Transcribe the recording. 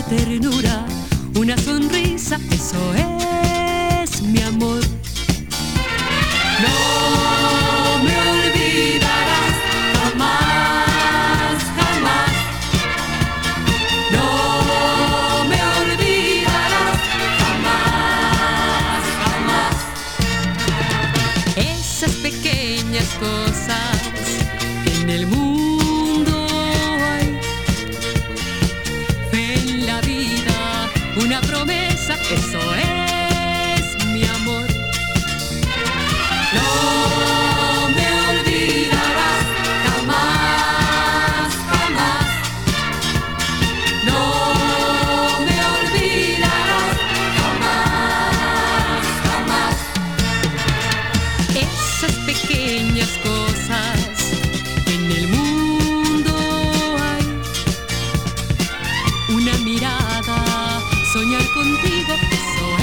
una ternura, una sonrisa, eso es mi amor. No me olvidarás jamás, jamás. No me olvidarás jamás, jamás. Esas pequeñas cosas en el mundo una promesa, eso es contigo, soy.